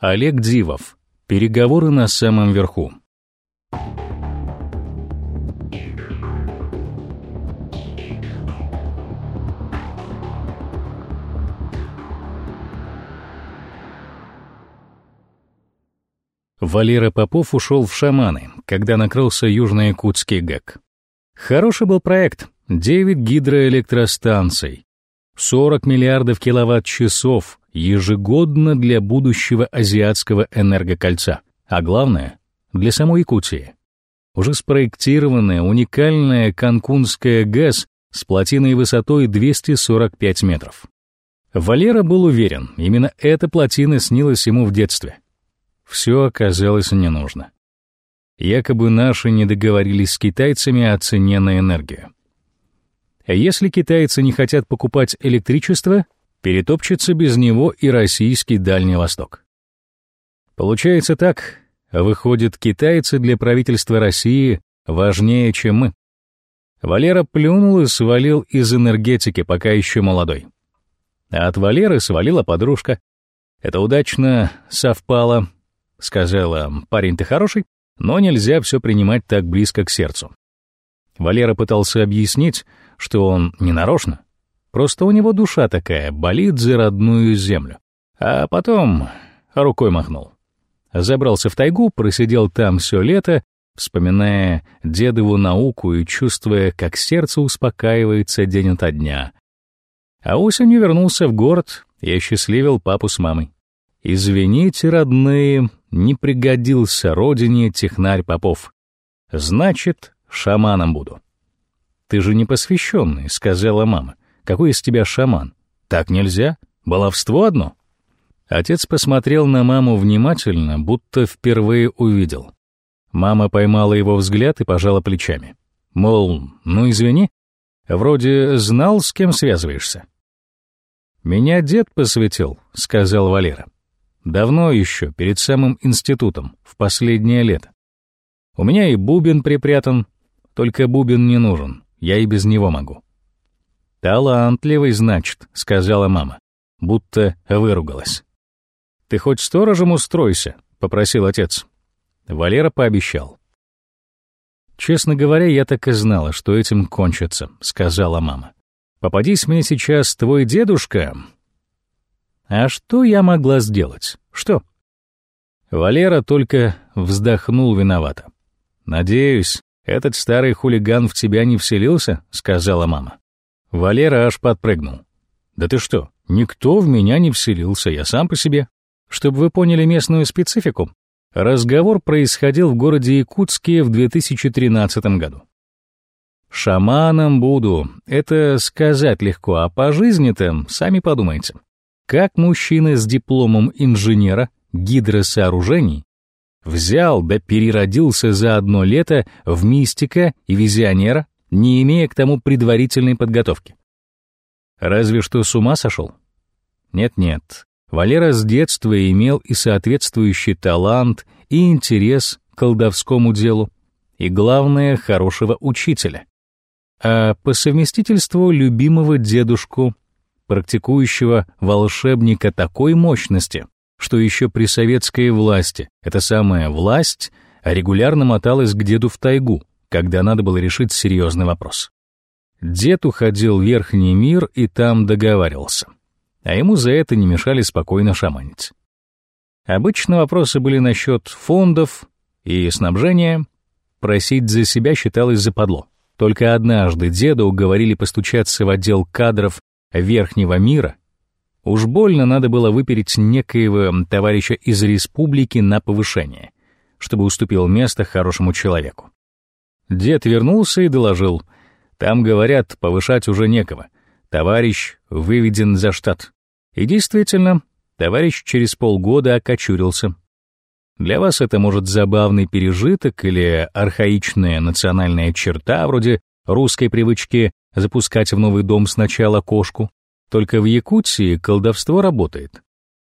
Олег Дивов. Переговоры на самом верху. Валера Попов ушел в шаманы, когда накрылся Южно-Якутский ГЭК. Хороший был проект. 9 гидроэлектростанций, 40 миллиардов киловатт-часов ежегодно для будущего азиатского энергокольца, а главное — для самой Якутии. Уже спроектированная уникальная Канкунская ГЭС с плотиной высотой 245 метров. Валера был уверен, именно эта плотина снилась ему в детстве. Все оказалось не нужно. Якобы наши не договорились с китайцами о цене на энергию. Если китайцы не хотят покупать электричество, перетопчется без него и российский Дальний Восток. Получается так, выходит, китайцы для правительства России важнее, чем мы. Валера плюнул и свалил из энергетики, пока еще молодой. А от Валеры свалила подружка. Это удачно совпало. Сказала, парень ты хороший, но нельзя все принимать так близко к сердцу. Валера пытался объяснить, что он не нарочно. Просто у него душа такая, болит за родную землю. А потом рукой махнул. Забрался в тайгу, просидел там все лето, вспоминая дедову науку и чувствуя, как сердце успокаивается день ото дня. А осенью вернулся в город и осчастливил папу с мамой. «Извините, родные, не пригодился родине технарь Попов. Значит, шаманом буду». «Ты же не посвященный», — сказала мама. «Какой из тебя шаман? Так нельзя? Баловство одно?» Отец посмотрел на маму внимательно, будто впервые увидел. Мама поймала его взгляд и пожала плечами. Мол, ну извини, вроде знал, с кем связываешься. «Меня дед посвятил», — сказал Валера. «Давно еще, перед самым институтом, в последнее лето. У меня и бубен припрятан, только бубен не нужен. Я и без него могу. «Талантливый, значит», — сказала мама, будто выругалась. «Ты хоть сторожем устройся», — попросил отец. Валера пообещал. «Честно говоря, я так и знала, что этим кончится», — сказала мама. «Попадись мне сейчас твой дедушка...» «А что я могла сделать? Что?» Валера только вздохнул виновато. «Надеюсь, «Этот старый хулиган в тебя не вселился?» — сказала мама. Валера аж подпрыгнул. «Да ты что, никто в меня не вселился, я сам по себе. Чтобы вы поняли местную специфику, разговор происходил в городе Якутске в 2013 году. «Шаманом буду» — это сказать легко, а по жизни-то сами подумайте. Как мужчина с дипломом инженера гидросооружений Взял да переродился за одно лето в мистика и визионера, не имея к тому предварительной подготовки. Разве что с ума сошел? Нет-нет, Валера с детства имел и соответствующий талант, и интерес к колдовскому делу, и, главное, хорошего учителя. А по совместительству любимого дедушку, практикующего волшебника такой мощности, что еще при советской власти эта самая власть регулярно моталась к деду в тайгу, когда надо было решить серьезный вопрос. Дед уходил в верхний мир и там договаривался, а ему за это не мешали спокойно шаманить. Обычно вопросы были насчет фондов и снабжения, просить за себя считалось западло. Только однажды деда уговорили постучаться в отдел кадров Верхнего мира Уж больно надо было выпереть некоего товарища из республики на повышение, чтобы уступил место хорошему человеку. Дед вернулся и доложил. Там, говорят, повышать уже некого. Товарищ выведен за штат. И действительно, товарищ через полгода окочурился. Для вас это может забавный пережиток или архаичная национальная черта, вроде русской привычки запускать в новый дом сначала кошку, только в Якутии колдовство работает.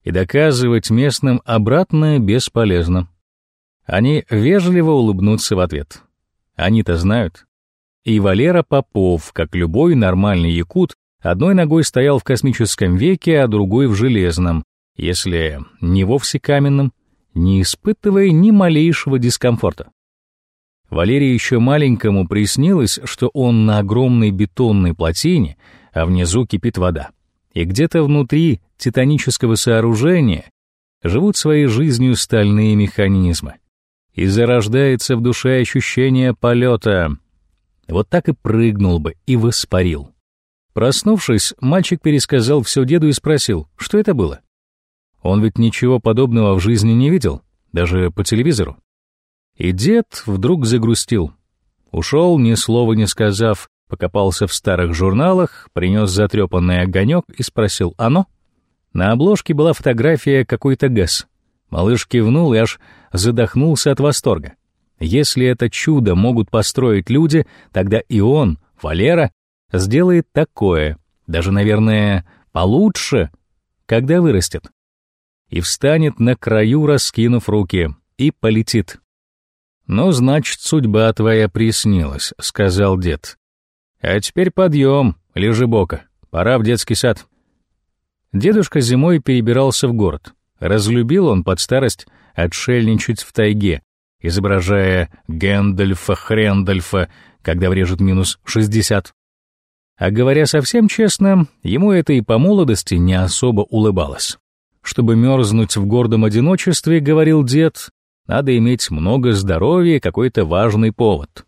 И доказывать местным обратное бесполезно. Они вежливо улыбнутся в ответ. Они-то знают. И Валера Попов, как любой нормальный якут, одной ногой стоял в космическом веке, а другой в железном, если не вовсе каменным, не испытывая ни малейшего дискомфорта. Валерии еще маленькому приснилось, что он на огромной бетонной плотине, а внизу кипит вода. И где-то внутри титанического сооружения живут своей жизнью стальные механизмы. И зарождается в душе ощущение полета. Вот так и прыгнул бы и воспарил. Проснувшись, мальчик пересказал все деду и спросил, что это было. Он ведь ничего подобного в жизни не видел, даже по телевизору. И дед вдруг загрустил. Ушел, ни слова не сказав, покопался в старых журналах, принес затрепанный огонек и спросил «Оно?». На обложке была фотография какой-то ГЭС. Малыш кивнул и аж задохнулся от восторга. Если это чудо могут построить люди, тогда и он, Валера, сделает такое, даже, наверное, получше, когда вырастет и встанет на краю, раскинув руки, и полетит. «Ну, значит, судьба твоя приснилась», — сказал дед. «А теперь подъем, лежи бока, пора в детский сад». Дедушка зимой перебирался в город. Разлюбил он под старость отшельничать в тайге, изображая Гэндальфа Хрендальфа, когда врежет минус шестьдесят. А говоря совсем честно, ему это и по молодости не особо улыбалось. Чтобы мерзнуть в гордом одиночестве, говорил дед, надо иметь много здоровья и какой-то важный повод.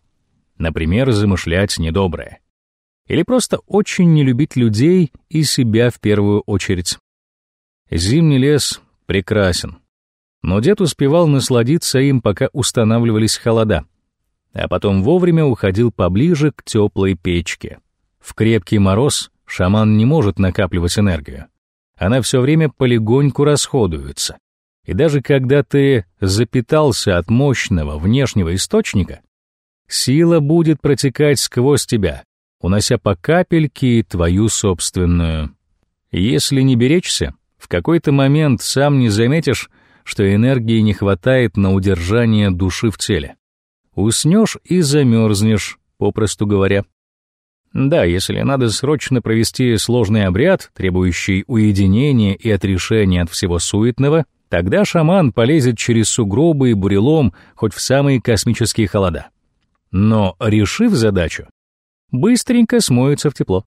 Например, замышлять недоброе. Или просто очень не любить людей и себя в первую очередь. Зимний лес прекрасен. Но дед успевал насладиться им, пока устанавливались холода. А потом вовремя уходил поближе к теплой печке. В крепкий мороз шаман не может накапливать энергию она все время полегоньку расходуется. И даже когда ты запитался от мощного внешнего источника, сила будет протекать сквозь тебя, унося по капельке твою собственную. Если не беречься, в какой-то момент сам не заметишь, что энергии не хватает на удержание души в теле. Уснешь и замерзнешь, попросту говоря. Да, если надо срочно провести сложный обряд, требующий уединения и отрешения от всего суетного, тогда шаман полезет через сугробы и бурелом хоть в самые космические холода. Но, решив задачу, быстренько смоется в тепло.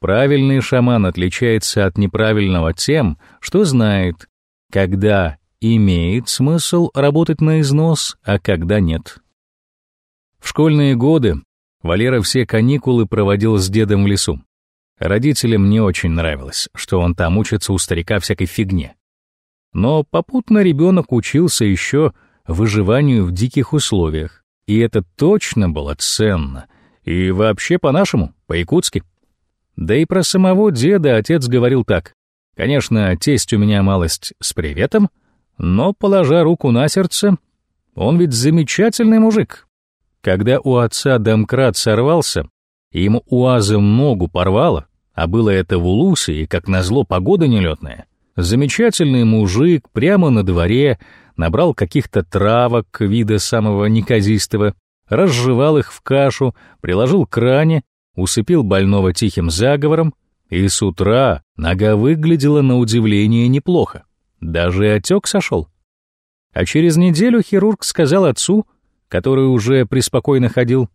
Правильный шаман отличается от неправильного тем, что знает, когда имеет смысл работать на износ, а когда нет. В школьные годы Валера все каникулы проводил с дедом в лесу. Родителям не очень нравилось, что он там учится у старика всякой фигне. Но попутно ребенок учился еще выживанию в диких условиях, и это точно было ценно, и вообще по-нашему, по-якутски. Да и про самого деда отец говорил так. Конечно, тесть у меня малость с приветом, но, положа руку на сердце, он ведь замечательный мужик, когда у отца домкрат сорвался, ему уазом ногу порвало, а было это в Улусе, и, как назло, погода нелетная, замечательный мужик прямо на дворе набрал каких-то травок вида самого неказистого, разжевал их в кашу, приложил к ране, усыпил больного тихим заговором, и с утра нога выглядела на удивление неплохо. Даже отек сошел. А через неделю хирург сказал отцу, который уже преспокойно ходил.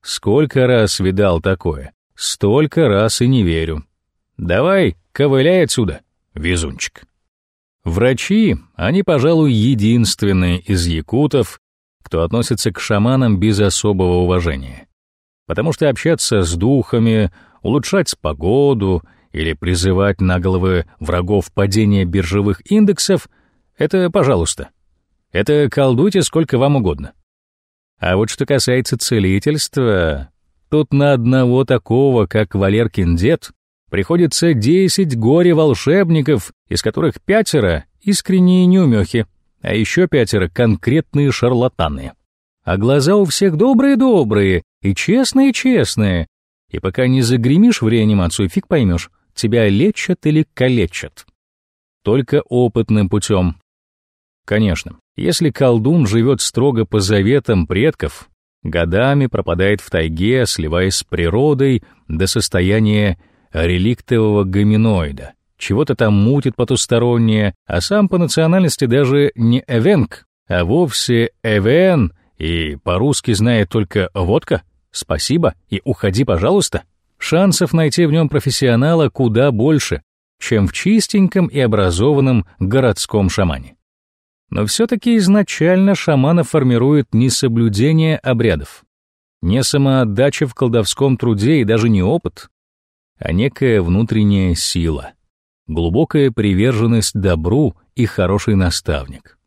Сколько раз видал такое, столько раз и не верю. Давай, ковыляй отсюда, везунчик. Врачи, они, пожалуй, единственные из якутов, кто относится к шаманам без особого уважения. Потому что общаться с духами, улучшать погоду или призывать на головы врагов падения биржевых индексов — это пожалуйста. Это колдуйте сколько вам угодно. А вот что касается целительства, тут на одного такого, как Валеркин дед, приходится десять горе-волшебников, из которых пятеро — искренние неумехи, а еще пятеро — конкретные шарлатаны. А глаза у всех добрые-добрые и честные-честные. И пока не загремишь в реанимацию, фиг поймешь, тебя лечат или калечат. Только опытным путем. Конечно, если колдун живет строго по заветам предков, годами пропадает в тайге, сливаясь с природой до состояния реликтового гоминоида, чего-то там мутит потустороннее, а сам по национальности даже не эвенг, а вовсе эвен, и по-русски знает только водка, спасибо и уходи, пожалуйста, шансов найти в нем профессионала куда больше, чем в чистеньком и образованном городском шамане. Но все-таки изначально шамана формирует не соблюдение обрядов, не самоотдача в колдовском труде и даже не опыт, а некая внутренняя сила, глубокая приверженность добру и хороший наставник.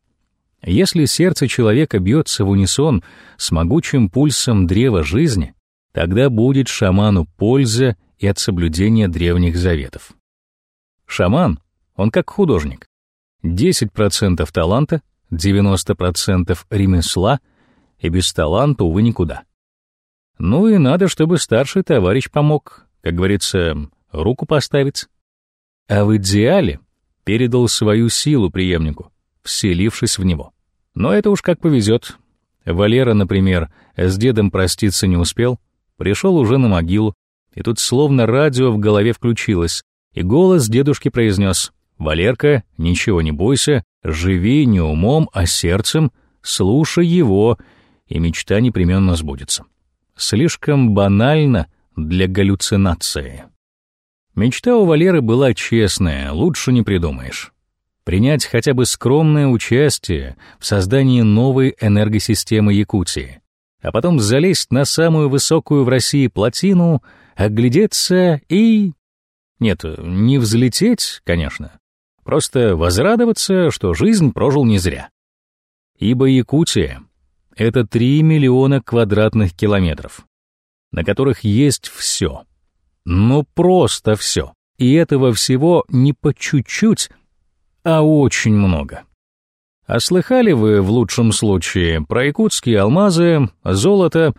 Если сердце человека бьется в унисон с могучим пульсом древа жизни, тогда будет шаману польза и от соблюдения древних заветов. Шаман, он как художник. 10% таланта, 90% ремесла, и без таланта, увы, никуда. Ну и надо, чтобы старший товарищ помог, как говорится, руку поставить. А в идеале передал свою силу преемнику, вселившись в него. Но это уж как повезет. Валера, например, с дедом проститься не успел, пришел уже на могилу, и тут словно радио в голове включилось, и голос дедушки произнес «Валерка, ничего не бойся, живи не умом, а сердцем, слушай его, и мечта непременно сбудется». Слишком банально для галлюцинации. Мечта у Валеры была честная, лучше не придумаешь. Принять хотя бы скромное участие в создании новой энергосистемы Якутии, а потом залезть на самую высокую в России плотину, оглядеться и нет, не взлететь, конечно. Просто возрадоваться, что жизнь прожил не зря. Ибо Якутия — это 3 миллиона квадратных километров, на которых есть все. Ну, просто все. И этого всего не по чуть-чуть, а очень много. А слыхали вы в лучшем случае про якутские алмазы, золото,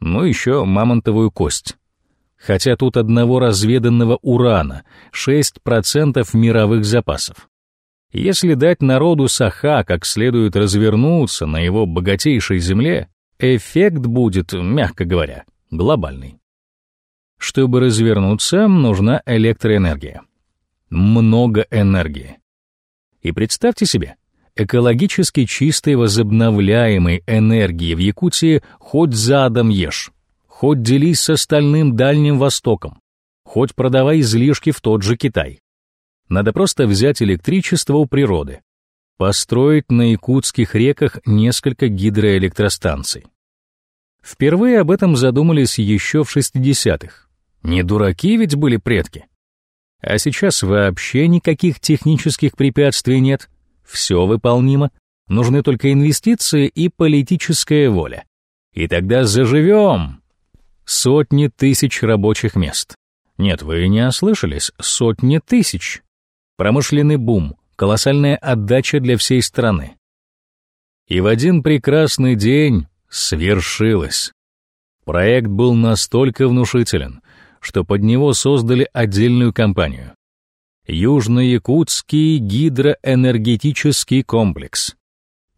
ну еще мамонтовую кость? хотя тут одного разведанного урана 6% мировых запасов. Если дать народу Саха как следует развернуться на его богатейшей земле, эффект будет, мягко говоря, глобальный. Чтобы развернуться, нужна электроэнергия. Много энергии. И представьте себе, экологически чистой возобновляемой энергии в Якутии хоть задом ешь. Хоть делись с остальным Дальним Востоком, хоть продавай излишки в тот же Китай. Надо просто взять электричество у природы, построить на якутских реках несколько гидроэлектростанций. Впервые об этом задумались еще в 60-х. Не дураки ведь были предки. А сейчас вообще никаких технических препятствий нет, все выполнимо, нужны только инвестиции и политическая воля. И тогда заживем, Сотни тысяч рабочих мест. Нет, вы не ослышались, сотни тысяч. Промышленный бум, колоссальная отдача для всей страны. И в один прекрасный день свершилось. Проект был настолько внушителен, что под него создали отдельную компанию. Южно-Якутский гидроэнергетический комплекс.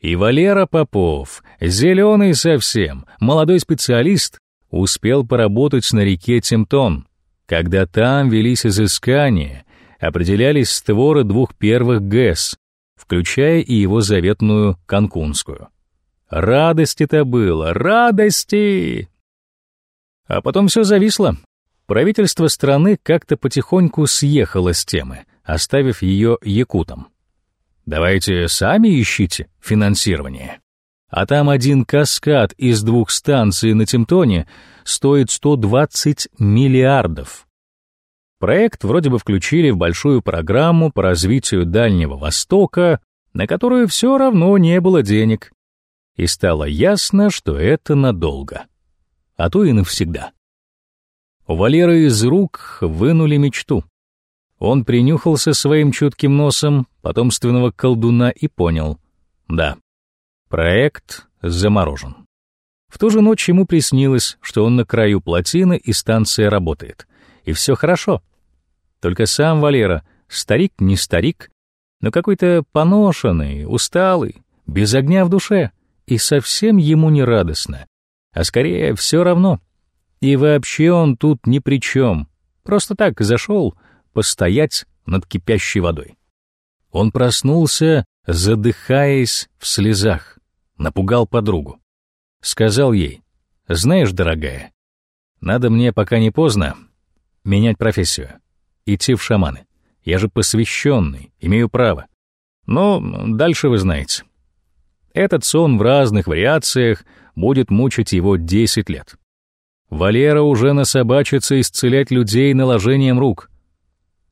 И Валера Попов, зеленый совсем, молодой специалист, успел поработать на реке Темтон, когда там велись изыскания, определялись створы двух первых ГЭС, включая и его заветную Канкунскую. Радости-то было, радости! А потом все зависло. Правительство страны как-то потихоньку съехало с темы, оставив ее якутам. Давайте сами ищите финансирование а там один каскад из двух станций на Темтоне стоит 120 миллиардов. Проект вроде бы включили в большую программу по развитию Дальнего Востока, на которую все равно не было денег. И стало ясно, что это надолго. А то и навсегда. У Валеры из рук вынули мечту. Он принюхался своим чутким носом потомственного колдуна и понял. Да, Проект заморожен. В ту же ночь ему приснилось, что он на краю плотины и станция работает. И все хорошо. Только сам Валера, старик не старик, но какой-то поношенный, усталый, без огня в душе, и совсем ему не радостно. А скорее, все равно. И вообще он тут ни при чем. Просто так зашел постоять над кипящей водой. Он проснулся, задыхаясь в слезах, напугал подругу. Сказал ей, «Знаешь, дорогая, надо мне, пока не поздно, менять профессию, идти в шаманы. Я же посвященный, имею право. Но дальше вы знаете. Этот сон в разных вариациях будет мучить его 10 лет. Валера уже насобачится исцелять людей наложением рук.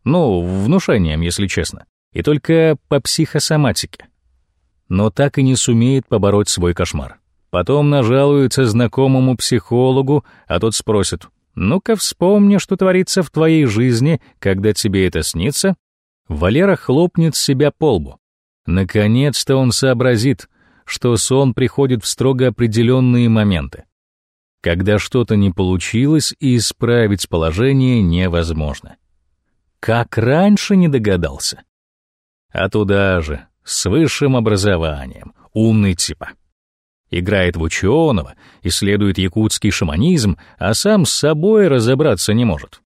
Ну, внушением, если честно. И только по психосоматике. Но так и не сумеет побороть свой кошмар. Потом нажалуется знакомому психологу, а тот спросит, «Ну-ка вспомни, что творится в твоей жизни, когда тебе это снится». Валера хлопнет себя по лбу. Наконец-то он сообразит, что сон приходит в строго определенные моменты, когда что-то не получилось и исправить положение невозможно. Как раньше не догадался? А туда же, с высшим образованием, умный типа. Играет в ученого, исследует якутский шаманизм, а сам с собой разобраться не может.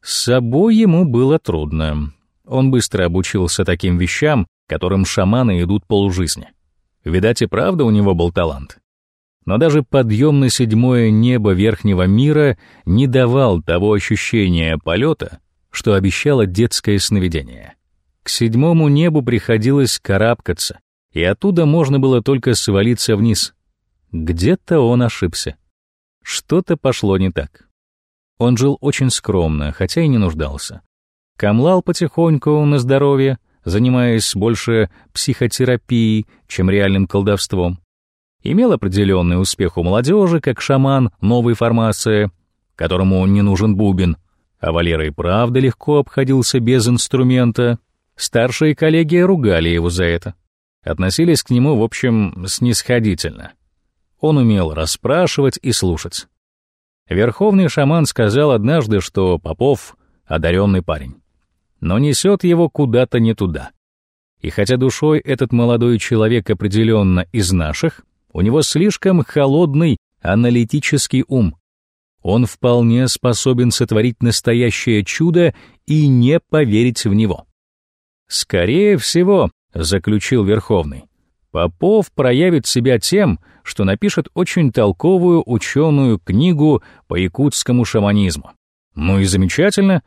С собой ему было трудно. Он быстро обучился таким вещам, которым шаманы идут полжизни. Видать, и правда у него был талант. Но даже подъем на седьмое небо верхнего мира не давал того ощущения полета, что обещало детское сновидение. К седьмому небу приходилось карабкаться, и оттуда можно было только свалиться вниз. Где-то он ошибся. Что-то пошло не так. Он жил очень скромно, хотя и не нуждался. Камлал потихоньку на здоровье, занимаясь больше психотерапией, чем реальным колдовством. Имел определенный успех у молодежи, как шаман новой формации, которому не нужен бубен, а Валера и правда легко обходился без инструмента. Старшие коллеги ругали его за это. Относились к нему, в общем, снисходительно. Он умел расспрашивать и слушать. Верховный шаман сказал однажды, что Попов — одаренный парень но несет его куда-то не туда. И хотя душой этот молодой человек определенно из наших, у него слишком холодный аналитический ум. Он вполне способен сотворить настоящее чудо и не поверить в него. Скорее всего, заключил Верховный, Попов проявит себя тем, что напишет очень толковую ученую книгу по якутскому шаманизму. Ну и замечательно,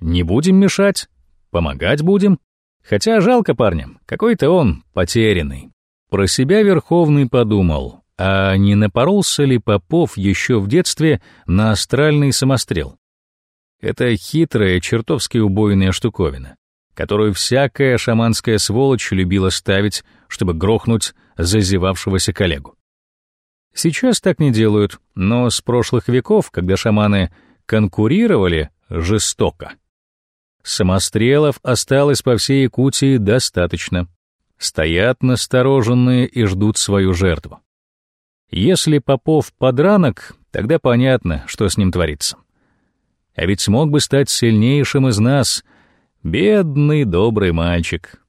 не будем мешать, Помогать будем. Хотя жалко парня, какой-то он потерянный. Про себя Верховный подумал, а не напоролся ли Попов еще в детстве на астральный самострел? Это хитрая, чертовски убойная штуковина, которую всякая шаманская сволочь любила ставить, чтобы грохнуть зазевавшегося коллегу. Сейчас так не делают, но с прошлых веков, когда шаманы конкурировали жестоко, Самострелов осталось по всей Якутии достаточно. Стоят настороженные и ждут свою жертву. Если Попов подранок, тогда понятно, что с ним творится. А ведь смог бы стать сильнейшим из нас, бедный добрый мальчик.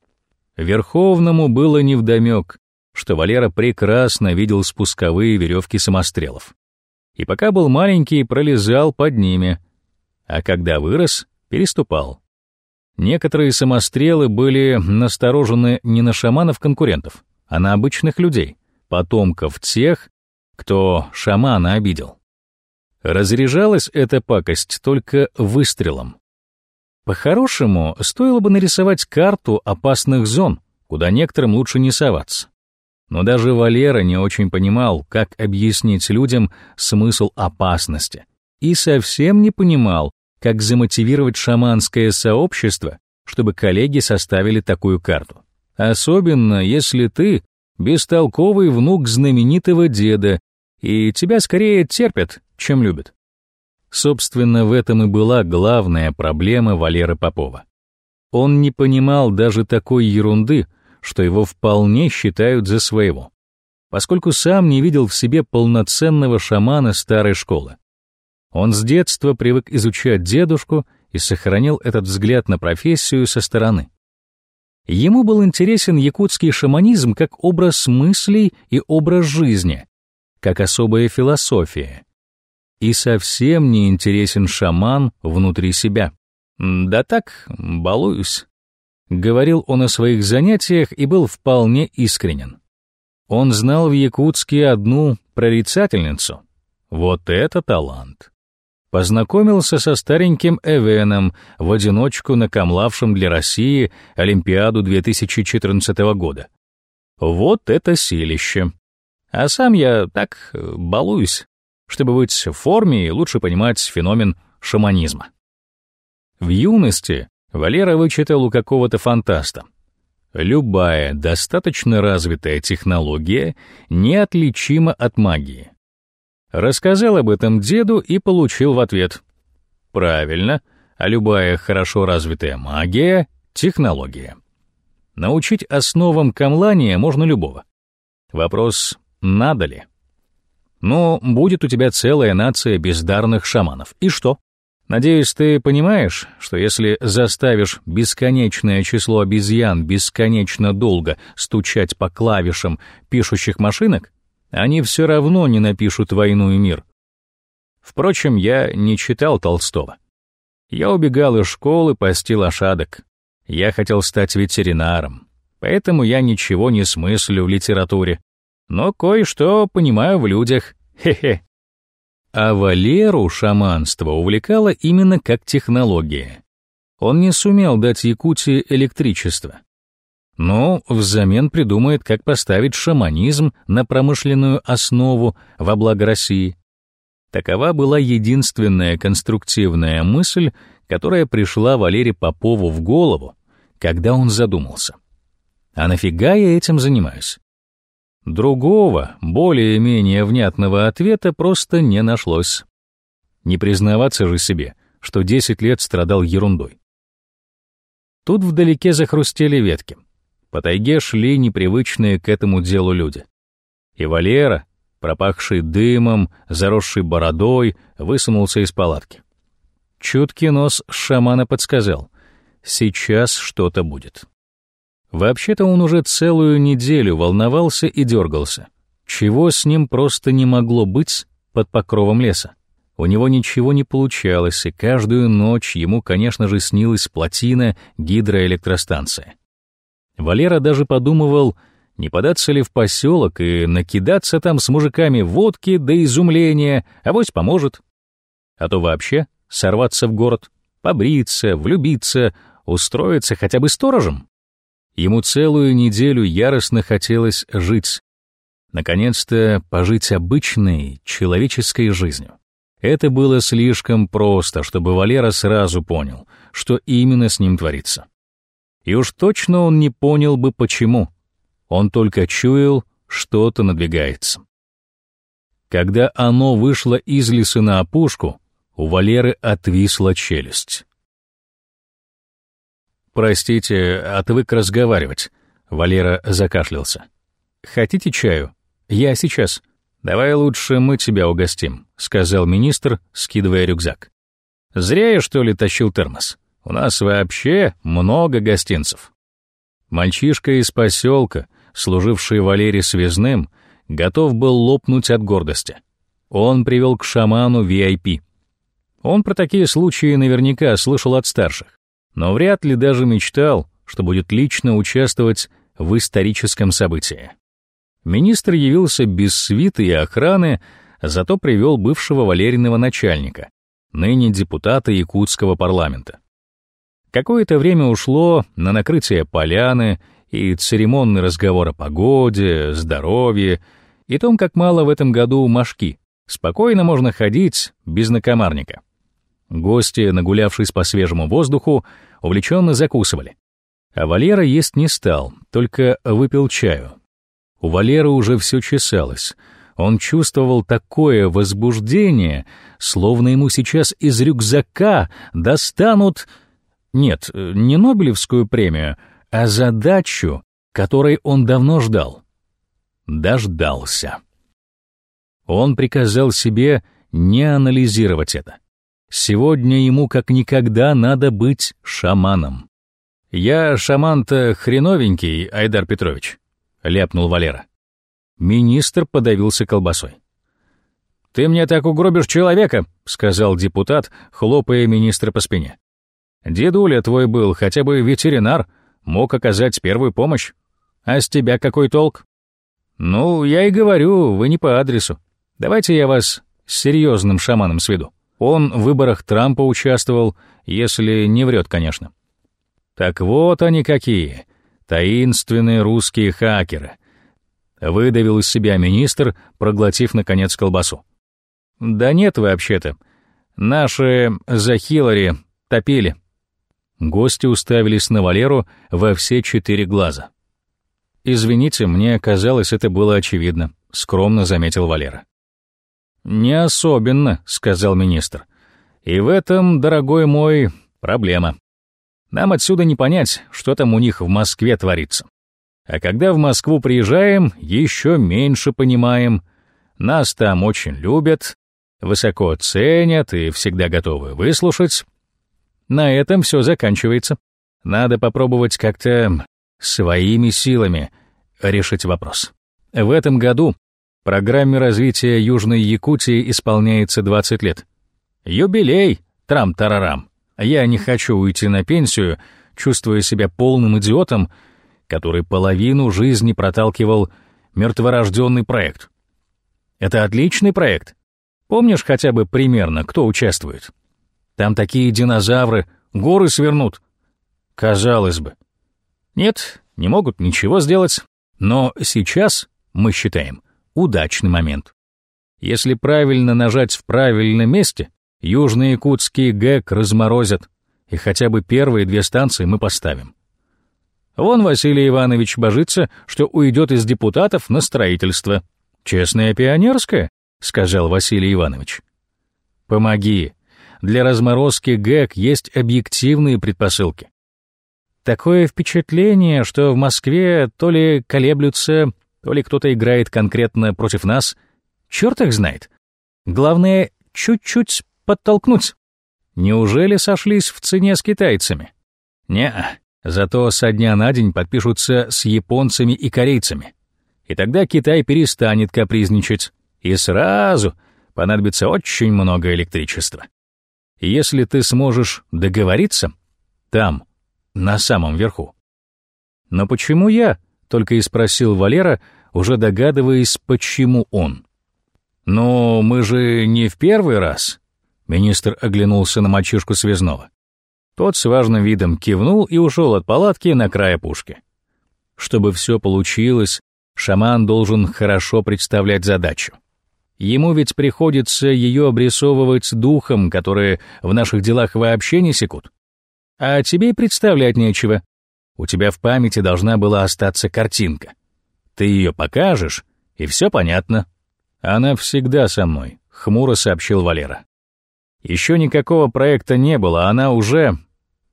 Верховному было невдомек, что Валера прекрасно видел спусковые веревки самострелов. И пока был маленький, пролезал под ними, а когда вырос, переступал. Некоторые самострелы были насторожены не на шаманов-конкурентов, а на обычных людей, потомков тех, кто шамана обидел. Разряжалась эта пакость только выстрелом. По-хорошему, стоило бы нарисовать карту опасных зон, куда некоторым лучше не соваться. Но даже Валера не очень понимал, как объяснить людям смысл опасности, и совсем не понимал, как замотивировать шаманское сообщество, чтобы коллеги составили такую карту. Особенно, если ты бестолковый внук знаменитого деда, и тебя скорее терпят, чем любят. Собственно, в этом и была главная проблема Валеры Попова. Он не понимал даже такой ерунды, что его вполне считают за своего, поскольку сам не видел в себе полноценного шамана старой школы. Он с детства привык изучать дедушку и сохранил этот взгляд на профессию со стороны. Ему был интересен якутский шаманизм как образ мыслей и образ жизни, как особая философия. И совсем не интересен шаман внутри себя. Да так, балуюсь. Говорил он о своих занятиях и был вполне искренен. Он знал в Якутске одну прорицательницу. Вот это талант. Познакомился со стареньким Эвеном, в одиночку накомлавшим для России Олимпиаду 2014 года. Вот это силище. А сам я так балуюсь, чтобы быть в форме и лучше понимать феномен шаманизма. В юности Валера вычитал у какого-то фантаста. Любая достаточно развитая технология неотличима от магии. Рассказал об этом деду и получил в ответ. Правильно, а любая хорошо развитая магия — технология. Научить основам камлания можно любого. Вопрос — надо ли? Но будет у тебя целая нация бездарных шаманов. И что? Надеюсь, ты понимаешь, что если заставишь бесконечное число обезьян бесконечно долго стучать по клавишам пишущих машинок, они все равно не напишут «Войну и мир». Впрочем, я не читал Толстого. Я убегал из школы пасти лошадок. Я хотел стать ветеринаром, поэтому я ничего не смыслю в литературе, но кое-что понимаю в людях. Хе-хе. А Валеру шаманство увлекало именно как технология. Он не сумел дать Якутии электричество. Но взамен придумает, как поставить шаманизм на промышленную основу во благо России. Такова была единственная конструктивная мысль, которая пришла Валере Попову в голову, когда он задумался. А нафига я этим занимаюсь? Другого, более-менее внятного ответа просто не нашлось. Не признаваться же себе, что 10 лет страдал ерундой. Тут вдалеке захрустели ветки. По тайге шли непривычные к этому делу люди. И Валера, пропахший дымом, заросший бородой, высунулся из палатки. Чуткий нос шамана подсказал. Сейчас что-то будет. Вообще-то он уже целую неделю волновался и дергался. Чего с ним просто не могло быть под покровом леса. У него ничего не получалось, и каждую ночь ему, конечно же, снилась плотина гидроэлектростанции. Валера даже подумывал, не податься ли в поселок и накидаться там с мужиками водки до изумления, а вось поможет. А то вообще сорваться в город, побриться, влюбиться, устроиться хотя бы сторожем. Ему целую неделю яростно хотелось жить. Наконец-то пожить обычной, человеческой жизнью. Это было слишком просто, чтобы Валера сразу понял, что именно с ним творится. И уж точно он не понял бы, почему. Он только чуял, что-то надвигается. Когда оно вышло из леса на опушку, у Валеры отвисла челюсть. «Простите, отвык разговаривать», — Валера закашлялся. «Хотите чаю? Я сейчас. Давай лучше мы тебя угостим», — сказал министр, скидывая рюкзак. «Зря я, что ли, тащил термос. У нас вообще много гостинцев». Мальчишка из поселка, служивший Валере связным, готов был лопнуть от гордости. Он привел к шаману VIP. Он про такие случаи наверняка слышал от старших но вряд ли даже мечтал, что будет лично участвовать в историческом событии. Министр явился без свиты и охраны, зато привел бывшего Валериного начальника, ныне депутата Якутского парламента. Какое-то время ушло на накрытие поляны и церемонный разговор о погоде, здоровье и том, как мало в этом году мошки. Спокойно можно ходить без накомарника. Гости, нагулявшись по свежему воздуху, увлеченно закусывали. А Валера есть не стал, только выпил чаю. У Валеры уже все чесалось. Он чувствовал такое возбуждение, словно ему сейчас из рюкзака достанут... Нет, не Нобелевскую премию, а задачу, которой он давно ждал. Дождался. Он приказал себе не анализировать это. Сегодня ему как никогда надо быть шаманом. «Я шаман-то хреновенький, Айдар Петрович», — ляпнул Валера. Министр подавился колбасой. «Ты мне так угробишь человека», — сказал депутат, хлопая министра по спине. Дедуля твой был хотя бы ветеринар, мог оказать первую помощь. А с тебя какой толк? Ну, я и говорю, вы не по адресу. Давайте я вас с серьезным шаманом сведу. Он в выборах Трампа участвовал, если не врет, конечно. Так вот они какие, таинственные русские хакеры. Выдавил из себя министр, проглотив, наконец, колбасу. Да нет вообще-то. Наши за Хиллари топили. Гости уставились на Валеру во все четыре глаза. «Извините, мне казалось, это было очевидно», — скромно заметил Валера. «Не особенно», — сказал министр. «И в этом, дорогой мой, проблема. Нам отсюда не понять, что там у них в Москве творится. А когда в Москву приезжаем, еще меньше понимаем. Нас там очень любят, высоко ценят и всегда готовы выслушать. На этом все заканчивается. Надо попробовать как-то своими силами решить вопрос. В этом году программе развития Южной Якутии исполняется 20 лет. Юбилей, трам-тарарам. Я не хочу уйти на пенсию, чувствуя себя полным идиотом, который половину жизни проталкивал мертворожденный проект. Это отличный проект. Помнишь хотя бы примерно, кто участвует? Там такие динозавры, горы свернут. Казалось бы. Нет, не могут ничего сделать. Но сейчас, мы считаем, удачный момент. Если правильно нажать в правильном месте, Южный Якутский ГЭК разморозят, и хотя бы первые две станции мы поставим. Вон Василий Иванович божится, что уйдет из депутатов на строительство. Честное пионерское, сказал Василий Иванович. Помоги. Для разморозки ГЭК есть объективные предпосылки. Такое впечатление, что в Москве то ли колеблются, то ли кто-то играет конкретно против нас. Черт их знает. Главное, чуть-чуть подтолкнуть. Неужели сошлись в цене с китайцами? не зато со дня на день подпишутся с японцами и корейцами. И тогда Китай перестанет капризничать, и сразу понадобится очень много электричества. Если ты сможешь договориться, там, на самом верху. Но почему я? Только и спросил Валера, уже догадываясь, почему он. Но мы же не в первый раз. Министр оглянулся на мальчишку связного. Тот с важным видом кивнул и ушел от палатки на край пушки. Чтобы все получилось, шаман должен хорошо представлять задачу. Ему ведь приходится ее обрисовывать духом, которые в наших делах вообще не секут. А тебе и представлять нечего. У тебя в памяти должна была остаться картинка. Ты ее покажешь, и все понятно. Она всегда со мной, — хмуро сообщил Валера. Еще никакого проекта не было, она уже...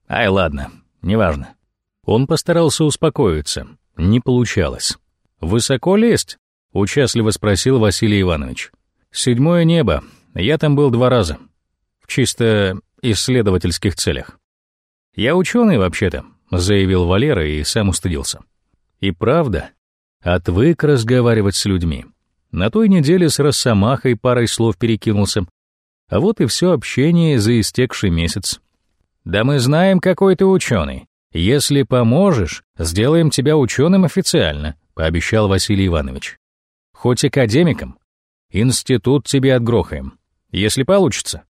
Ай, ладно, неважно. Он постарался успокоиться. Не получалось. «Высоко лезть?» — участливо спросил Василий Иванович. «Седьмое небо. Я там был два раза. В чисто исследовательских целях». «Я ученый, вообще-то», — заявил Валера и сам устыдился. «И правда, отвык разговаривать с людьми. На той неделе с Росомахой парой слов перекинулся, а вот и все общение за истекший месяц. «Да мы знаем, какой ты ученый. Если поможешь, сделаем тебя ученым официально», — пообещал Василий Иванович. «Хоть академиком. Институт тебе отгрохаем. Если получится».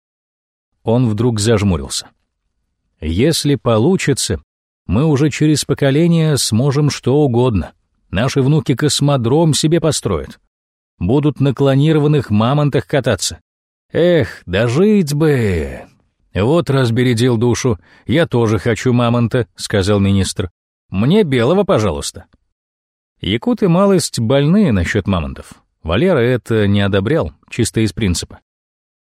Он вдруг зажмурился. «Если получится, мы уже через поколение сможем что угодно. Наши внуки космодром себе построят. Будут на клонированных мамонтах кататься. Эх, дожить бы. Вот разбередил душу. Я тоже хочу мамонта, сказал министр. Мне белого, пожалуйста. Якуты малость больные насчет мамонтов. Валера это не одобрял, чисто из принципа.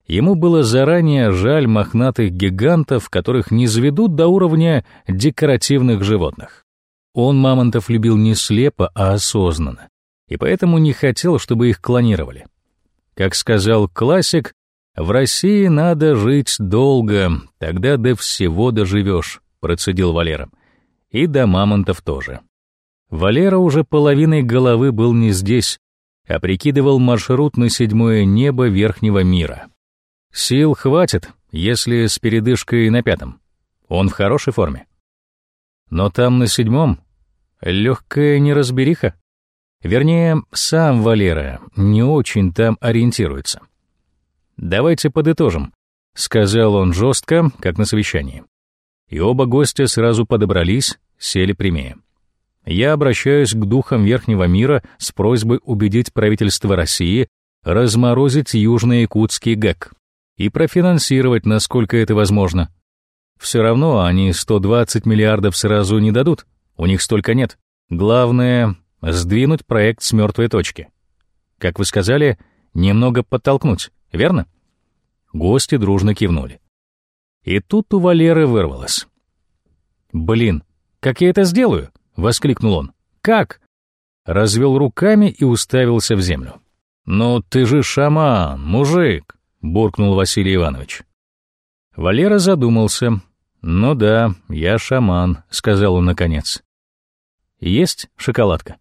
Ему было заранее жаль мохнатых гигантов, которых не заведут до уровня декоративных животных. Он мамонтов любил не слепо, а осознанно, и поэтому не хотел, чтобы их клонировали. Как сказал классик, «В России надо жить долго, тогда до всего доживешь», — процедил Валера. «И до мамонтов тоже». Валера уже половиной головы был не здесь, а прикидывал маршрут на седьмое небо верхнего мира. Сил хватит, если с передышкой на пятом. Он в хорошей форме. Но там на седьмом легкая неразбериха. Вернее, сам Валера не очень там ориентируется. «Давайте подытожим», — сказал он жестко, как на совещании. И оба гостя сразу подобрались, сели прямее. Я обращаюсь к духам Верхнего мира с просьбой убедить правительство России разморозить Южно-Якутский ГЭК и профинансировать, насколько это возможно. Все равно они 120 миллиардов сразу не дадут, у них столько нет. Главное — сдвинуть проект с мертвой точки. Как вы сказали, немного подтолкнуть, верно? Гости дружно кивнули. И тут у Валеры вырвалось. «Блин, как я это сделаю?» — воскликнул он. «Как?» Развел руками и уставился в землю. «Ну ты же шаман, мужик!» — буркнул Василий Иванович. Валера задумался. «Ну да, я шаман», — сказал он наконец. «Есть шоколадка?»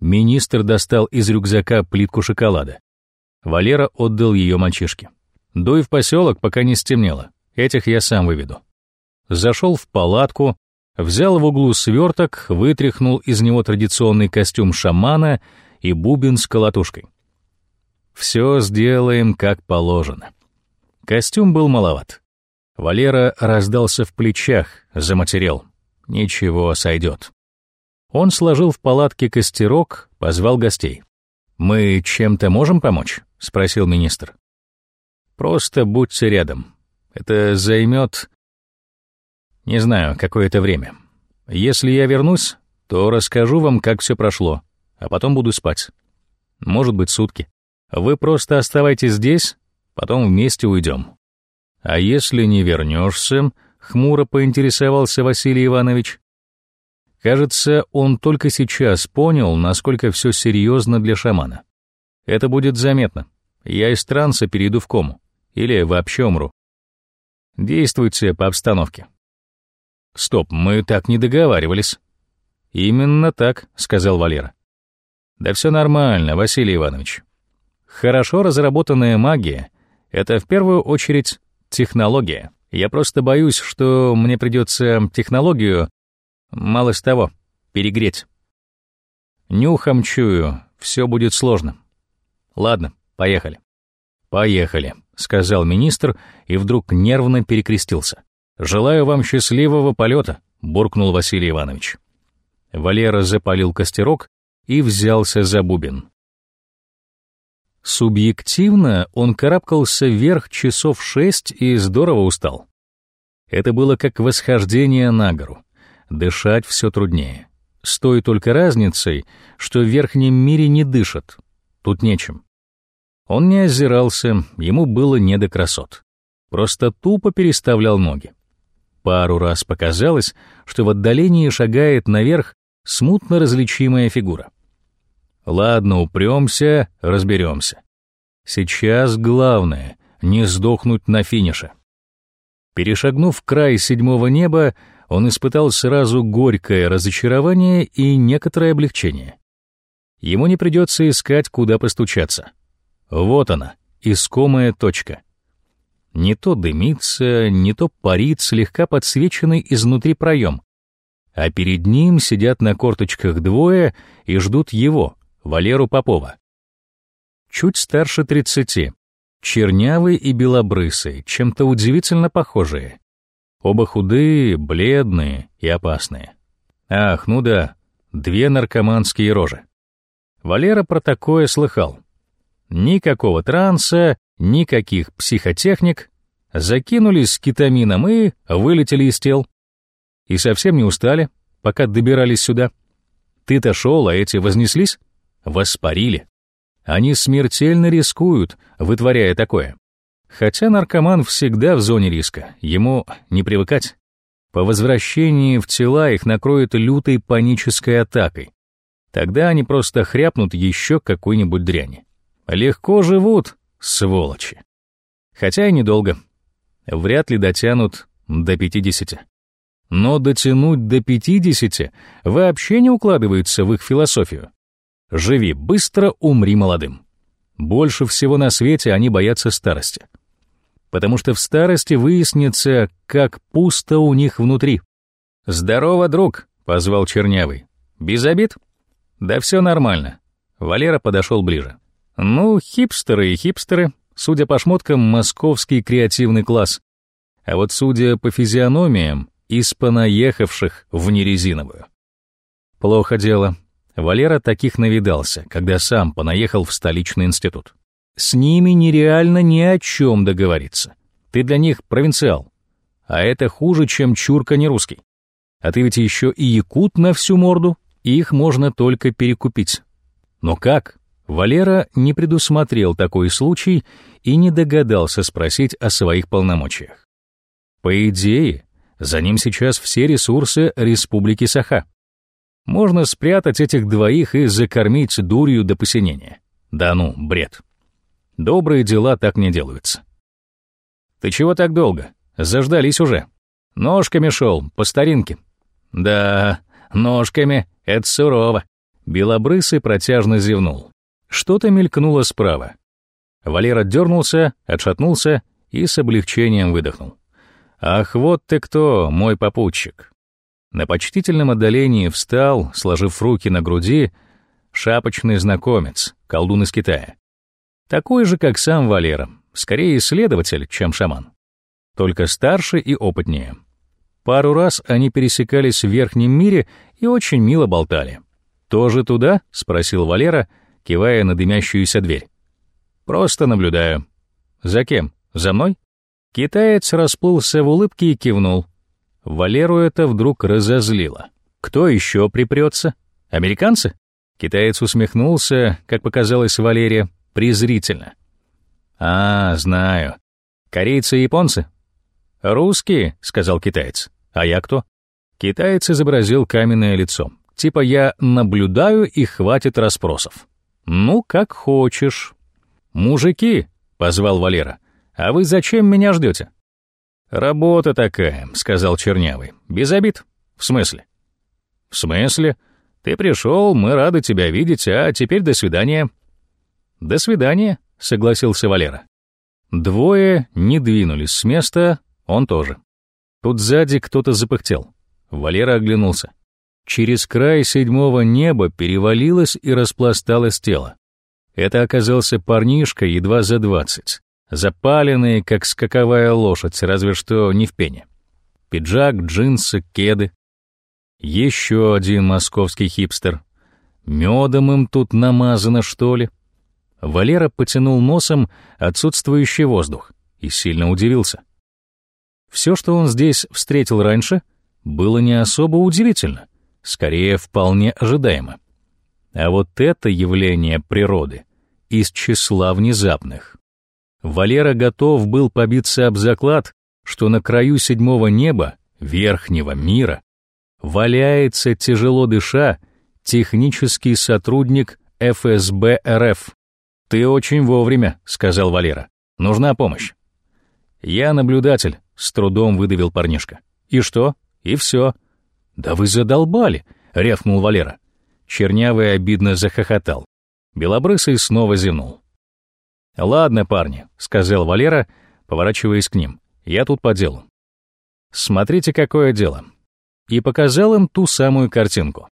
Министр достал из рюкзака плитку шоколада. Валера отдал ее мальчишке. «Дуй в поселок, пока не стемнело. Этих я сам выведу». Зашел в палатку, взял в углу сверток, вытряхнул из него традиционный костюм шамана и бубен с колотушкой. Все сделаем как положено. Костюм был маловат. Валера раздался в плечах, заматерел. Ничего, сойдет. Он сложил в палатке костерок, позвал гостей. «Мы чем-то можем помочь?» — спросил министр. «Просто будьте рядом. Это займет, не знаю, какое-то время. Если я вернусь, то расскажу вам, как все прошло, а потом буду спать. Может быть, сутки. Вы просто оставайтесь здесь, потом вместе уйдем. А если не вернешься, хмуро поинтересовался Василий Иванович. Кажется, он только сейчас понял, насколько все серьезно для шамана. Это будет заметно. Я из транса перейду в кому. Или вообще умру. Действуйте по обстановке. Стоп, мы так не договаривались. Именно так, сказал Валера. Да все нормально, Василий Иванович. Хорошо разработанная магия — это в первую очередь технология. Я просто боюсь, что мне придется технологию, мало с того, перегреть. Нюхом чую, все будет сложно. Ладно, поехали. Поехали, сказал министр и вдруг нервно перекрестился. Желаю вам счастливого полета, буркнул Василий Иванович. Валера запалил костерок и взялся за бубен. Субъективно он карабкался вверх часов шесть и здорово устал. Это было как восхождение на гору. Дышать все труднее. С той только разницей, что в верхнем мире не дышат. Тут нечем. Он не озирался, ему было не до красот. Просто тупо переставлял ноги. Пару раз показалось, что в отдалении шагает наверх смутно различимая фигура. Ладно, упремся, разберемся. Сейчас главное — не сдохнуть на финише. Перешагнув край седьмого неба, он испытал сразу горькое разочарование и некоторое облегчение. Ему не придется искать, куда постучаться. Вот она, искомая точка. Не то дымится, не то парит слегка подсвеченный изнутри проем, а перед ним сидят на корточках двое и ждут его, Валеру Попова. Чуть старше тридцати, чернявый и белобрысый, чем-то удивительно похожие. Оба худые, бледные и опасные. Ах, ну да, две наркоманские рожи. Валера про такое слыхал. Никакого транса, никаких психотехник. Закинулись с кетамином и вылетели из тел. И совсем не устали, пока добирались сюда. Ты-то шел, а эти вознеслись? воспарили. Они смертельно рискуют, вытворяя такое. Хотя наркоман всегда в зоне риска, ему не привыкать. По возвращении в тела их накроет лютой панической атакой. Тогда они просто хряпнут еще какой-нибудь дряни. Легко живут, сволочи. Хотя и недолго. Вряд ли дотянут до 50. Но дотянуть до 50 вообще не укладывается в их философию. Живи быстро, умри молодым. Больше всего на свете они боятся старости. потому что в старости выяснится, как пусто у них внутри. «Здорово, друг», — позвал Чернявый. «Без обид?» «Да все нормально». Валера подошел ближе. «Ну, хипстеры и хипстеры. Судя по шмоткам, московский креативный класс. А вот судя по физиономиям, из понаехавших в нерезиновую. Плохо дело. Валера таких навидался, когда сам понаехал в столичный институт. С ними нереально ни о чем договориться. Ты для них провинциал. А это хуже, чем чурка не русский. А ты ведь еще и якут на всю морду, и их можно только перекупить. Но как? Валера не предусмотрел такой случай и не догадался спросить о своих полномочиях. По идее, за ним сейчас все ресурсы Республики Саха. Можно спрятать этих двоих и закормить дурью до посинения. Да ну, бред. Добрые дела так не делаются. Ты чего так долго? Заждались уже. Ножками шел, по старинке. Да, ножками, это сурово. Белобрысый протяжно зевнул. Что-то мелькнуло справа. Валера дернулся, отшатнулся и с облегчением выдохнул. «Ах, вот ты кто, мой попутчик!» На почтительном отдалении встал, сложив руки на груди, шапочный знакомец, колдун из Китая. Такой же, как сам Валера, скорее исследователь, чем шаман. Только старше и опытнее. Пару раз они пересекались в верхнем мире и очень мило болтали. «Тоже туда?» — спросил Валера, кивая на дымящуюся дверь. «Просто наблюдаю». «За кем? За мной?» Китаец расплылся в улыбке и кивнул. Валеру это вдруг разозлило. «Кто еще припрется? Американцы?» Китаец усмехнулся, как показалось Валерия, презрительно. «А, знаю. Корейцы и японцы?» «Русские», — сказал китаец. «А я кто?» Китаец изобразил каменное лицо. Типа я наблюдаю и хватит расспросов. «Ну, как хочешь». «Мужики», — позвал Валера, — «а вы зачем меня ждете?» «Работа такая», — сказал Чернявый. «Без обид». «В смысле?» «В смысле? Ты пришел, мы рады тебя видеть, а теперь до свидания». «До свидания», — согласился Валера. Двое не двинулись с места, он тоже. Тут сзади кто-то запыхтел. Валера оглянулся. Через край седьмого неба перевалилось и распласталось тело. Это оказался парнишка едва за двадцать, запаленный, как скаковая лошадь, разве что не в пене. Пиджак, джинсы, кеды. Еще один московский хипстер. Медом им тут намазано, что ли? Валера потянул носом отсутствующий воздух и сильно удивился. Все, что он здесь встретил раньше, было не особо удивительно, скорее вполне ожидаемо. А вот это явление природы из числа внезапных. Валера готов был побиться об заклад, что на краю седьмого неба, верхнего мира, валяется, тяжело дыша, технический сотрудник ФСБ РФ. «Ты очень вовремя», — сказал Валера. «Нужна помощь». «Я наблюдатель», — с трудом выдавил парнишка. «И что? И все». «Да вы задолбали», — рявкнул Валера. Чернявый обидно захохотал. Белобрысый снова зевнул. «Ладно, парни», — сказал Валера, поворачиваясь к ним. «Я тут по делу». «Смотрите, какое дело». И показал им ту самую картинку.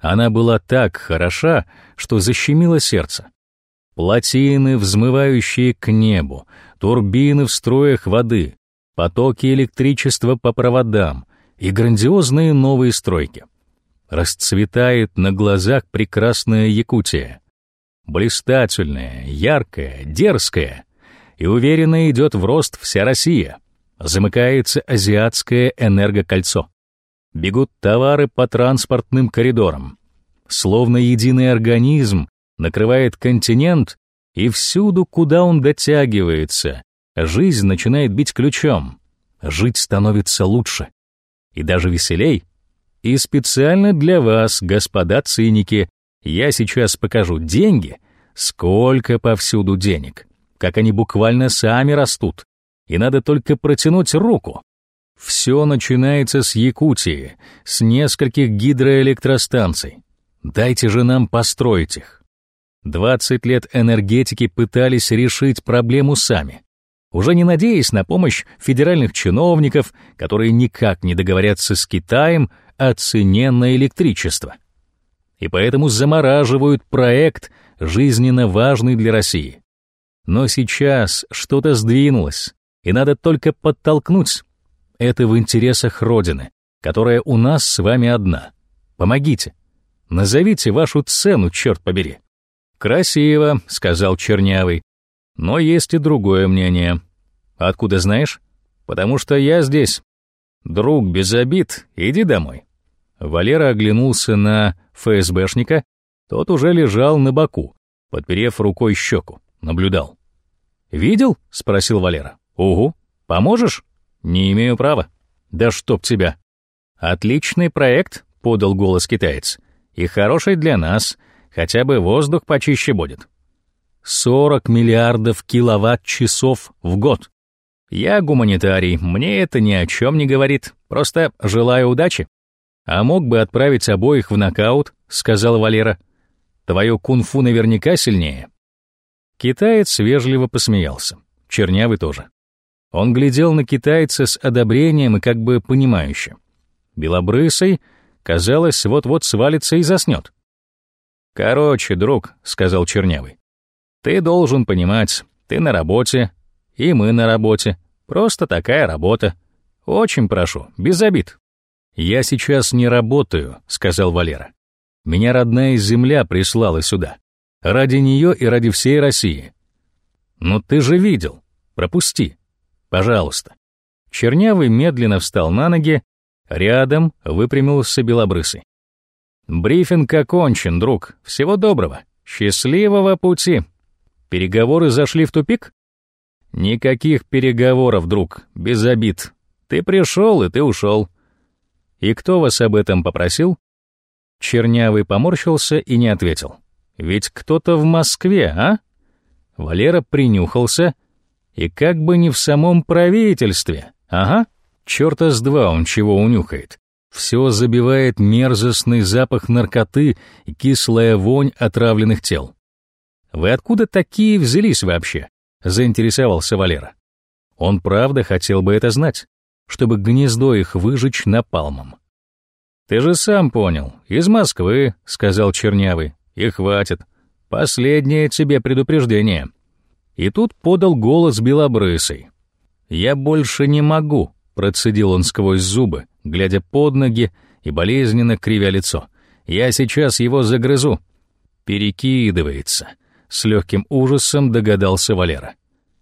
Она была так хороша, что защемило сердце. Плотины, взмывающие к небу, турбины в строях воды, потоки электричества по проводам и грандиозные новые стройки. Расцветает на глазах прекрасная Якутия. Блистательная, яркая, дерзкая. И уверенно идет в рост вся Россия. Замыкается азиатское энергокольцо. Бегут товары по транспортным коридорам. Словно единый организм накрывает континент, и всюду, куда он дотягивается, жизнь начинает бить ключом. Жить становится лучше. И даже веселей. И специально для вас, господа циники, я сейчас покажу деньги, сколько повсюду денег, как они буквально сами растут. И надо только протянуть руку. Все начинается с Якутии, с нескольких гидроэлектростанций. Дайте же нам построить их. 20 лет энергетики пытались решить проблему сами. Уже не надеясь на помощь федеральных чиновников, которые никак не договорятся с Китаем о цене на электричество. И поэтому замораживают проект, жизненно важный для России. Но сейчас что-то сдвинулось, и надо только подтолкнуть. Это в интересах Родины, которая у нас с вами одна. Помогите. Назовите вашу цену, черт побери. «Красиво», — сказал Чернявый. «Но есть и другое мнение. Откуда знаешь? Потому что я здесь. Друг, без обид, иди домой». Валера оглянулся на ФСБшника. Тот уже лежал на боку, подперев рукой щеку, наблюдал. «Видел?» — спросил Валера. «Угу. Поможешь?» «Не имею права». «Да чтоб тебя». «Отличный проект», — подал голос китаец. «И хороший для нас, хотя бы воздух почище будет». «40 миллиардов киловатт-часов в год». «Я гуманитарий, мне это ни о чем не говорит, просто желаю удачи». «А мог бы отправить обоих в нокаут», — сказал Валера. «Твое кунг-фу наверняка сильнее». Китаец вежливо посмеялся. Чернявый тоже. Он глядел на китайца с одобрением и как бы понимающе. Белобрысый, казалось, вот-вот свалится и заснет. «Короче, друг», — сказал Чернявый, — «ты должен понимать, ты на работе, и мы на работе. Просто такая работа. Очень прошу, без обид». «Я сейчас не работаю», — сказал Валера. «Меня родная земля прислала сюда. Ради нее и ради всей России. Ну ты же видел. Пропусти. Пожалуйста. Чернявый медленно встал на ноги, рядом выпрямился белобрысый. Брифинг окончен, друг. Всего доброго. Счастливого пути. Переговоры зашли в тупик? Никаких переговоров, друг, без обид. Ты пришел, и ты ушел. И кто вас об этом попросил? Чернявый поморщился и не ответил. Ведь кто-то в Москве, а? Валера принюхался, и как бы не в самом правительстве. Ага, черта с два он чего унюхает. Все забивает мерзостный запах наркоты и кислая вонь отравленных тел. «Вы откуда такие взялись вообще?» — заинтересовался Валера. Он правда хотел бы это знать, чтобы гнездо их выжечь напалмом. «Ты же сам понял, из Москвы», — сказал Чернявый. И хватит. Последнее тебе предупреждение. И тут подал голос белобрысый. «Я больше не могу», — процедил он сквозь зубы, глядя под ноги и болезненно кривя лицо. «Я сейчас его загрызу». «Перекидывается», — с легким ужасом догадался Валера.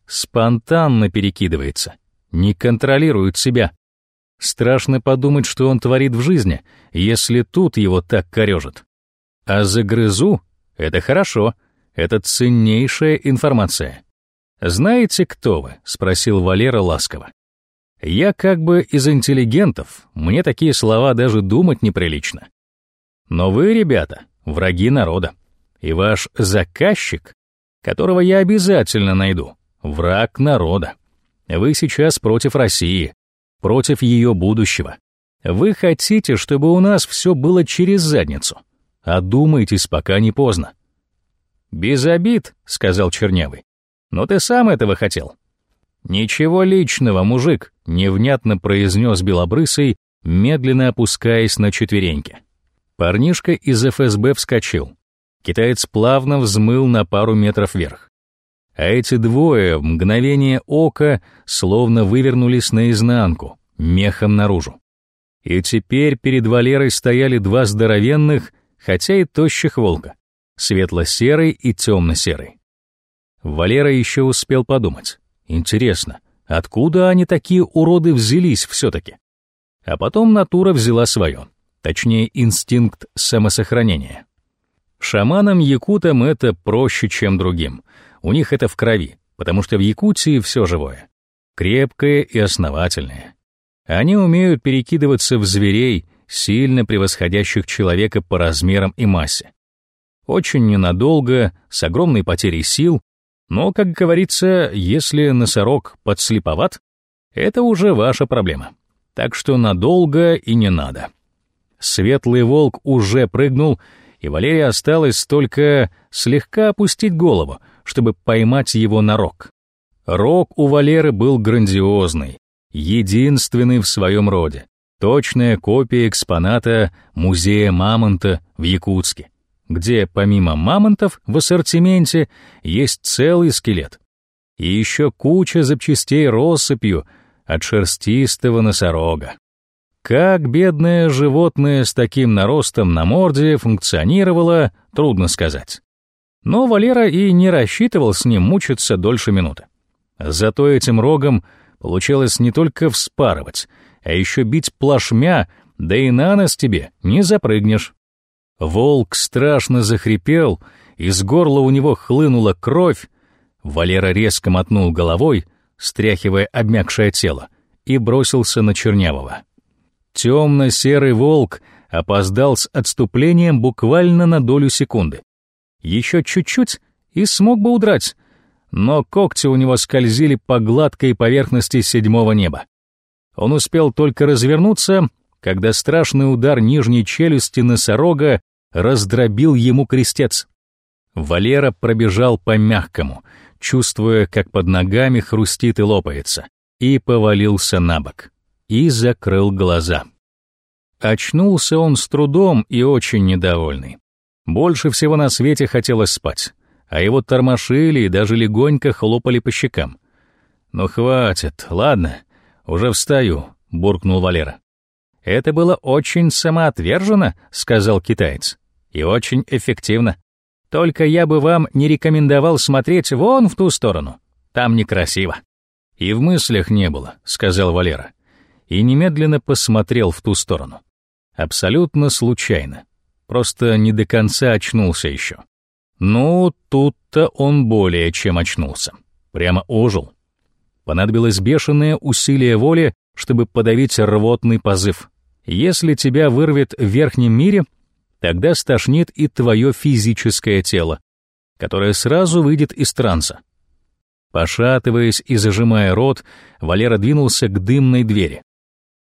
«Спонтанно перекидывается, не контролирует себя. Страшно подумать, что он творит в жизни, если тут его так корежит. А загрызу — это хорошо, это ценнейшая информация. «Знаете, кто вы?» — спросил Валера ласково. «Я как бы из интеллигентов, мне такие слова даже думать неприлично. Но вы, ребята, враги народа. И ваш заказчик, которого я обязательно найду, враг народа. Вы сейчас против России, против ее будущего. Вы хотите, чтобы у нас все было через задницу. Одумайтесь, пока не поздно. «Без обид», — сказал Чернявый. «Но ты сам этого хотел». «Ничего личного, мужик», — невнятно произнес Белобрысый, медленно опускаясь на четвереньки. Парнишка из ФСБ вскочил. Китаец плавно взмыл на пару метров вверх. А эти двое в мгновение ока словно вывернулись наизнанку, мехом наружу. И теперь перед Валерой стояли два здоровенных, хотя и тощих волка, светло-серый и темно-серый. Валера еще успел подумать. Интересно, откуда они такие уроды взялись все-таки? А потом натура взяла свое, точнее инстинкт самосохранения. Шаманам-якутам это проще, чем другим. У них это в крови, потому что в Якутии все живое. Крепкое и основательное. Они умеют перекидываться в зверей, сильно превосходящих человека по размерам и массе. Очень ненадолго, с огромной потерей сил, но, как говорится, если носорог подслеповат, это уже ваша проблема. Так что надолго и не надо. Светлый волк уже прыгнул, и Валерии осталось только слегка опустить голову, чтобы поймать его на рог. Рог у Валеры был грандиозный, единственный в своем роде, точная копия экспоната музея мамонта в Якутске, где помимо мамонтов в ассортименте есть целый скелет. И еще куча запчастей россыпью от шерстистого носорога. Как бедное животное с таким наростом на морде функционировало, трудно сказать. Но Валера и не рассчитывал с ним мучиться дольше минуты. Зато этим рогом получалось не только вспарывать, а еще бить плашмя, да и на нос тебе не запрыгнешь. Волк страшно захрипел, из горла у него хлынула кровь. Валера резко мотнул головой, стряхивая обмякшее тело, и бросился на Чернявого. Темно-серый волк опоздал с отступлением буквально на долю секунды. Еще чуть-чуть и смог бы удрать, но когти у него скользили по гладкой поверхности седьмого неба. Он успел только развернуться, когда страшный удар нижней челюсти носорога раздробил ему крестец. Валера пробежал по мягкому, чувствуя, как под ногами хрустит и лопается, и повалился на бок, и закрыл глаза. Очнулся он с трудом и очень недовольный. Больше всего на свете хотелось спать а его тормошили и даже легонько хлопали по щекам. «Ну хватит, ладно, уже встаю», — буркнул Валера. «Это было очень самоотверженно», — сказал китаец, — «и очень эффективно. Только я бы вам не рекомендовал смотреть вон в ту сторону. Там некрасиво». «И в мыслях не было», — сказал Валера, и немедленно посмотрел в ту сторону. Абсолютно случайно. Просто не до конца очнулся еще. Ну, тут-то он более чем очнулся. Прямо ожил. Понадобилось бешеное усилие воли, чтобы подавить рвотный позыв. Если тебя вырвет в верхнем мире, тогда стошнит и твое физическое тело, которое сразу выйдет из транса. Пошатываясь и зажимая рот, Валера двинулся к дымной двери.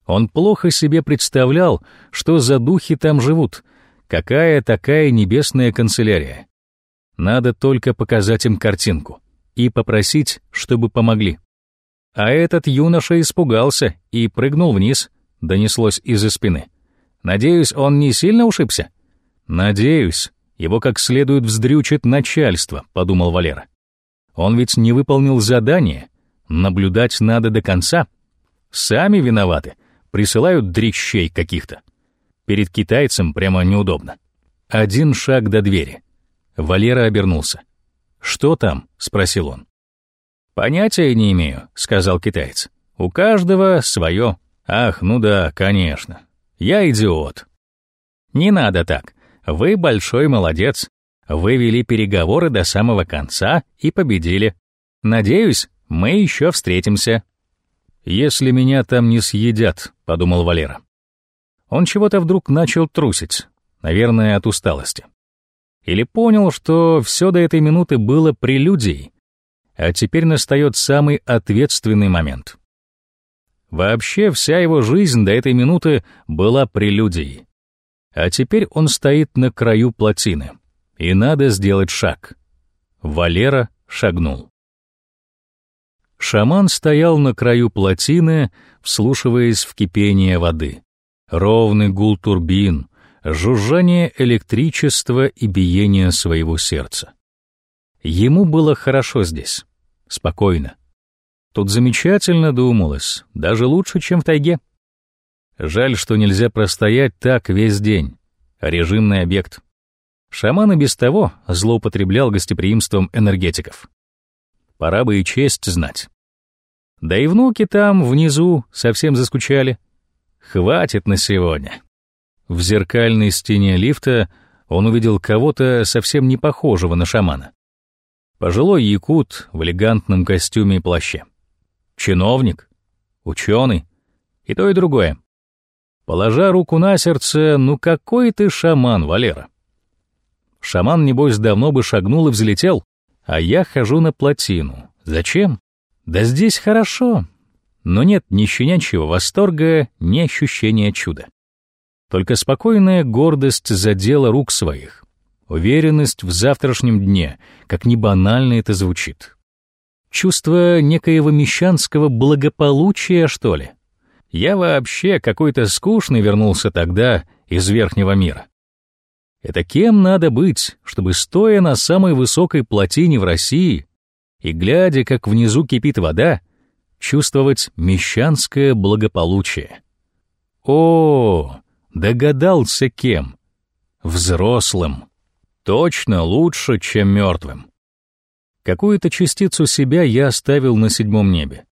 Он плохо себе представлял, что за духи там живут, какая такая небесная канцелярия. Надо только показать им картинку и попросить, чтобы помогли. А этот юноша испугался и прыгнул вниз, донеслось из-за спины. Надеюсь, он не сильно ушибся? Надеюсь, его как следует вздрючит начальство, подумал Валера. Он ведь не выполнил задание, наблюдать надо до конца. Сами виноваты, присылают дрищей каких-то. Перед китайцем прямо неудобно. Один шаг до двери — Валера обернулся. «Что там?» — спросил он. «Понятия не имею», — сказал китаец. «У каждого свое. Ах, ну да, конечно. Я идиот». «Не надо так. Вы большой молодец. Вы вели переговоры до самого конца и победили. Надеюсь, мы еще встретимся». «Если меня там не съедят», — подумал Валера. Он чего-то вдруг начал трусить, наверное, от усталости. Или понял, что все до этой минуты было прелюдией, а теперь настает самый ответственный момент. Вообще вся его жизнь до этой минуты была прелюдией. А теперь он стоит на краю плотины, и надо сделать шаг. Валера шагнул. Шаман стоял на краю плотины, вслушиваясь в кипение воды. Ровный гул турбин, жужжание электричества и биение своего сердца. Ему было хорошо здесь, спокойно. Тут замечательно думалось, даже лучше, чем в тайге. Жаль, что нельзя простоять так весь день. Режимный объект. Шаман и без того злоупотреблял гостеприимством энергетиков. Пора бы и честь знать. Да и внуки там, внизу, совсем заскучали. Хватит на сегодня. В зеркальной стене лифта он увидел кого-то совсем не похожего на шамана. Пожилой якут в элегантном костюме и плаще. Чиновник, ученый и то и другое. Положа руку на сердце, ну какой ты шаман, Валера. Шаман, небось, давно бы шагнул и взлетел, а я хожу на плотину. Зачем? Да здесь хорошо. Но нет ни щенячьего восторга, ни ощущения чуда. Только спокойная гордость задела рук своих, уверенность в завтрашнем дне, как ни банально это звучит. Чувство некоего мещанского благополучия, что ли? Я вообще какой-то скучный вернулся тогда из верхнего мира. Это кем надо быть, чтобы, стоя на самой высокой плотине в России и глядя, как внизу кипит вода, чувствовать мещанское благополучие? О, догадался кем? Взрослым. Точно лучше, чем мертвым. Какую-то частицу себя я оставил на седьмом небе.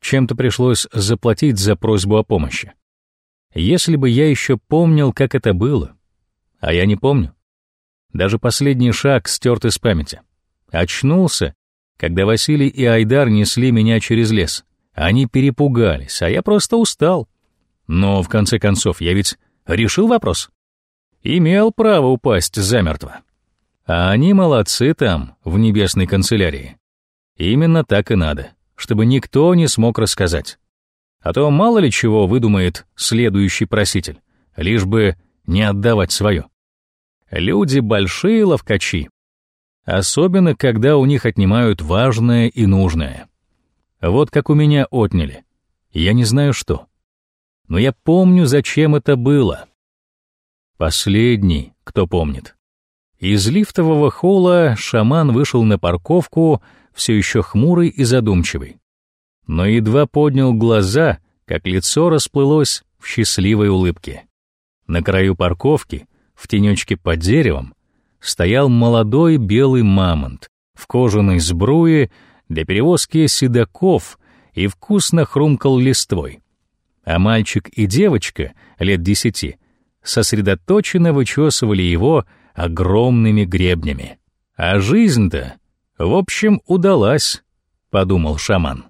Чем-то пришлось заплатить за просьбу о помощи. Если бы я еще помнил, как это было, а я не помню. Даже последний шаг стерт из памяти. Очнулся, когда Василий и Айдар несли меня через лес. Они перепугались, а я просто устал. Но, в конце концов, я ведь решил вопрос. Имел право упасть замертво. А они молодцы там, в небесной канцелярии. Именно так и надо, чтобы никто не смог рассказать. А то мало ли чего выдумает следующий проситель, лишь бы не отдавать свое. Люди большие ловкачи, особенно когда у них отнимают важное и нужное. Вот как у меня отняли. Я не знаю что. Но я помню, зачем это было. Последний, кто помнит. Из лифтового холла шаман вышел на парковку, все еще хмурый и задумчивый. Но едва поднял глаза, как лицо расплылось в счастливой улыбке. На краю парковки, в тенечке под деревом, стоял молодой белый мамонт в кожаной сбруе для перевозки седаков и вкусно хрумкал листвой. А мальчик и девочка лет десяти сосредоточенно вычесывали его огромными гребнями. А жизнь-то, в общем, удалась, подумал шаман.